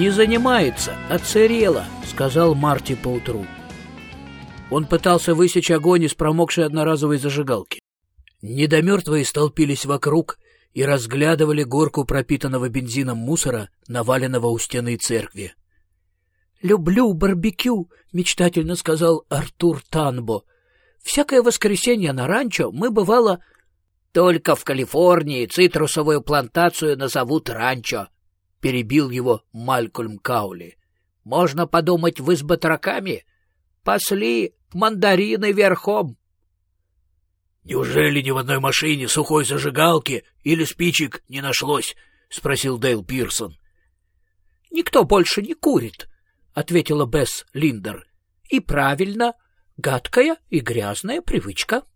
не занимается, оцерела», — сказал Марти поутру. Он пытался высечь огонь из промокшей одноразовой зажигалки. Недомертвые столпились вокруг и разглядывали горку пропитанного бензином мусора, наваленного у стены церкви. «Люблю барбекю», — мечтательно сказал Артур Танбо. «Всякое воскресенье на ранчо мы, бывало...» «Только в Калифорнии цитрусовую плантацию назовут ранчо», — перебил его Малькольм Каули. «Можно подумать, вы с батраками пасли мандарины верхом». «Неужели ни в одной машине сухой зажигалки или спичек не нашлось?» — спросил Дейл Пирсон. «Никто больше не курит», — ответила Бесс Линдер. — И правильно, гадкая и грязная привычка. —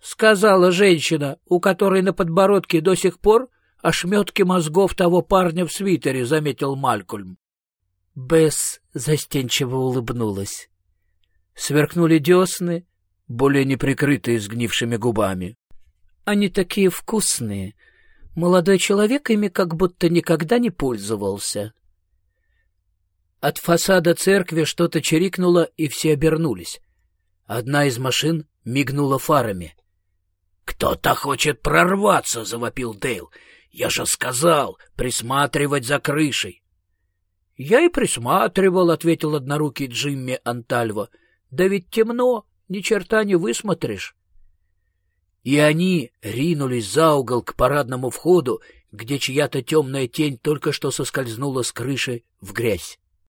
сказала женщина, у которой на подбородке до сих пор ошметки мозгов того парня в свитере, — заметил Малькольм. Бесс застенчиво улыбнулась. Сверкнули десны, более неприкрытые сгнившими губами. — Они такие вкусные. Молодой человек ими как будто никогда не пользовался. От фасада церкви что-то чирикнуло, и все обернулись. Одна из машин мигнула фарами. «Кто-то хочет прорваться!» — завопил Дейл. «Я же сказал, присматривать за крышей!» «Я и присматривал», — ответил однорукий Джимми Антальво. «Да ведь темно, ни черта не высмотришь». И они ринулись за угол к парадному входу, где чья-то темная тень только что соскользнула с крыши в грязь.